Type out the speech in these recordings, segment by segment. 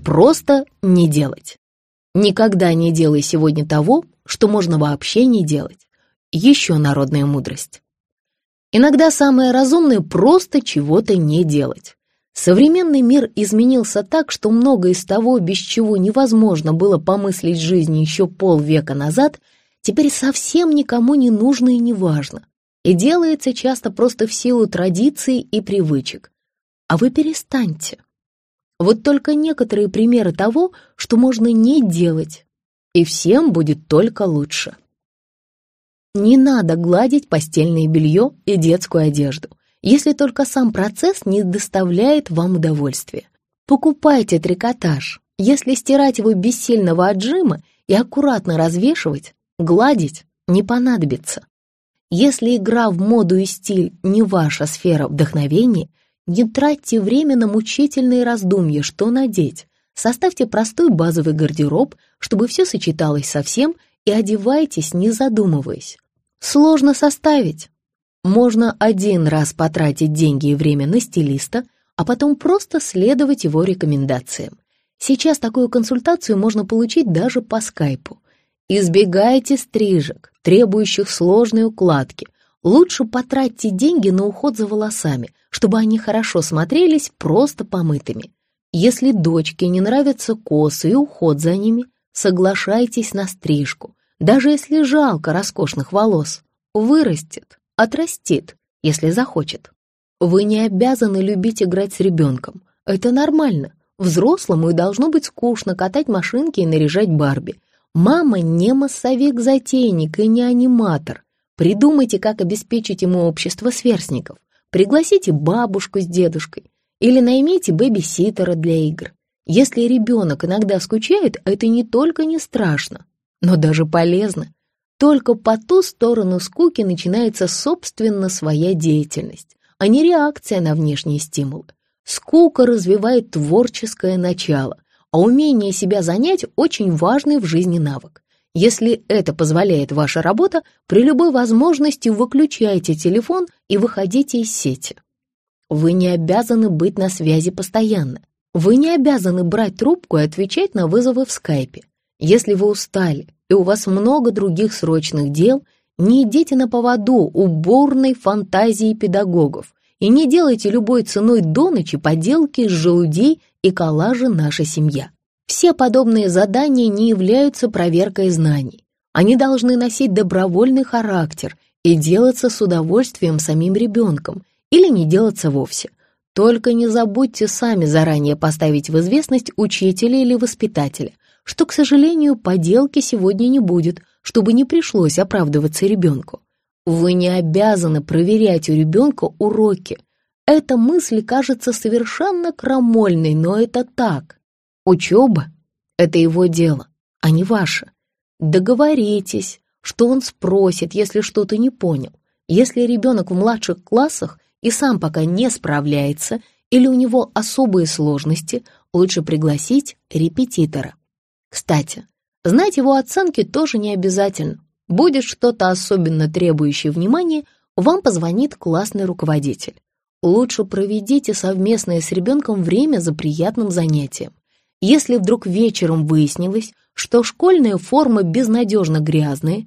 просто не делать. Никогда не делай сегодня того, что можно вообще не делать. Еще народная мудрость. Иногда самое разумное просто чего-то не делать. Современный мир изменился так, что многое из того, без чего невозможно было помыслить жизни еще полвека назад, теперь совсем никому не нужно и не важно, и делается часто просто в силу традиций и привычек. А вы перестаньте. Вот только некоторые примеры того, что можно не делать, и всем будет только лучше. Не надо гладить постельное белье и детскую одежду если только сам процесс не доставляет вам удовольствия. Покупайте трикотаж. Если стирать его без сильного отжима и аккуратно развешивать, гладить не понадобится. Если игра в моду и стиль не ваша сфера вдохновения, не тратьте время на мучительные раздумья, что надеть. Составьте простой базовый гардероб, чтобы все сочеталось со всем, и одевайтесь, не задумываясь. Сложно составить, можно один раз потратить деньги и время на стилиста, а потом просто следовать его рекомендациям. Сейчас такую консультацию можно получить даже по скайпу. Избегайте стрижек, требующих сложной укладки. Лучше потратьте деньги на уход за волосами, чтобы они хорошо смотрелись просто помытыми. Если дочке не нравятся косы и уход за ними, соглашайтесь на стрижку, даже если жалко роскошных волос. Вырастет отрастит, если захочет. Вы не обязаны любить играть с ребенком. Это нормально. Взрослому и должно быть скучно катать машинки и наряжать Барби. Мама не массовик-затейник и не аниматор. Придумайте, как обеспечить ему общество сверстников. Пригласите бабушку с дедушкой или наймите бэби-ситера для игр. Если ребенок иногда скучает, это не только не страшно, но даже полезно. Только по ту сторону скуки начинается собственно своя деятельность, а не реакция на внешние стимулы. Скука развивает творческое начало, а умение себя занять очень важный в жизни навык. Если это позволяет ваша работа, при любой возможности выключайте телефон и выходите из сети. Вы не обязаны быть на связи постоянно. Вы не обязаны брать трубку и отвечать на вызовы в скайпе. Если вы устали, и у вас много других срочных дел, не идите на поводу у бурной фантазии педагогов и не делайте любой ценой до ночи поделки из желудей и коллажи «Наша семья». Все подобные задания не являются проверкой знаний. Они должны носить добровольный характер и делаться с удовольствием самим ребенком или не делаться вовсе. Только не забудьте сами заранее поставить в известность учителя или воспитателя, что, к сожалению, поделки сегодня не будет, чтобы не пришлось оправдываться ребенку. Вы не обязаны проверять у ребенка уроки. Эта мысль кажется совершенно крамольной, но это так. Учеба — это его дело, а не ваше. Договоритесь, что он спросит, если что-то не понял. Если ребенок в младших классах и сам пока не справляется или у него особые сложности, лучше пригласить репетитора. Кстати, знать его оценки тоже не обязательно. Будет что-то особенно требующее внимания, вам позвонит классный руководитель. Лучше проведите совместное с ребенком время за приятным занятием. Если вдруг вечером выяснилось, что школьная форма безнадежно грязная,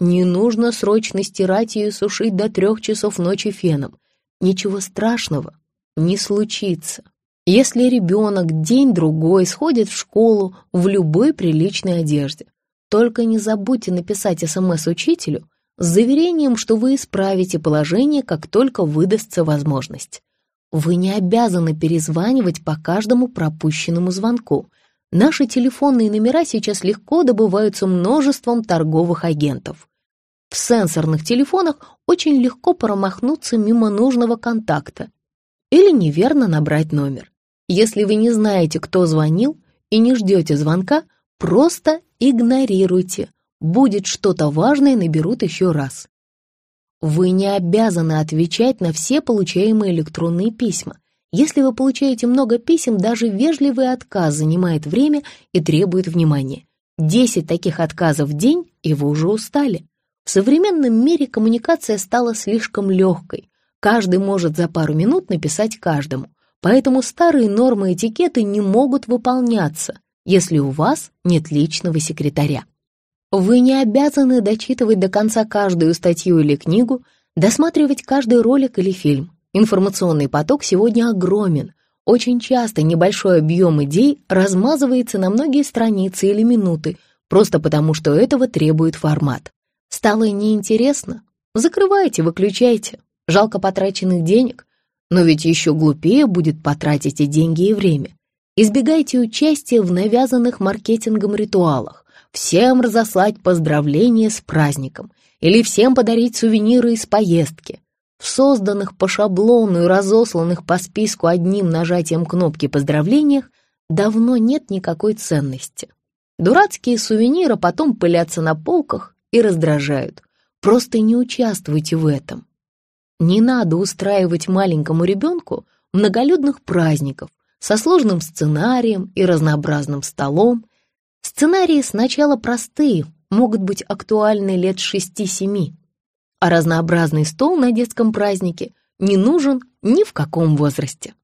не нужно срочно стирать ее и сушить до трех часов ночи феном. Ничего страшного не случится. Если ребенок день-другой сходит в школу в любой приличной одежде, только не забудьте написать СМС учителю с заверением, что вы исправите положение, как только выдастся возможность. Вы не обязаны перезванивать по каждому пропущенному звонку. Наши телефонные номера сейчас легко добываются множеством торговых агентов. В сенсорных телефонах очень легко промахнуться мимо нужного контакта или неверно набрать номер. Если вы не знаете, кто звонил, и не ждете звонка, просто игнорируйте. Будет что-то важное, наберут еще раз. Вы не обязаны отвечать на все получаемые электронные письма. Если вы получаете много писем, даже вежливый отказ занимает время и требует внимания. 10 таких отказов в день, и вы уже устали. В современном мире коммуникация стала слишком легкой. Каждый может за пару минут написать каждому. поэтому старые нормы этикета не могут выполняться, если у вас нет личного секретаря. Вы не обязаны дочитывать до конца каждую статью или книгу, досматривать каждый ролик или фильм. Информационный поток сегодня огромен. Очень часто небольшой объем идей размазывается на многие страницы или минуты, просто потому что этого требует формат. Стало неинтересно? Закрывайте, выключайте. Жалко потраченных денег, но ведь еще глупее будет потратить и деньги, и время. Избегайте участия в навязанных маркетингом ритуалах всем разослать поздравления с праздником или всем подарить сувениры из поездки. В созданных по шаблону и разосланных по списку одним нажатием кнопки поздравлениях давно нет никакой ценности. Дурацкие сувениры потом пылятся на полках и раздражают. Просто не участвуйте в этом. Не надо устраивать маленькому ребенку многолюдных праздников со сложным сценарием и разнообразным столом, Сценарии сначала простые, могут быть актуальны лет шести-семи, а разнообразный стол на детском празднике не нужен ни в каком возрасте.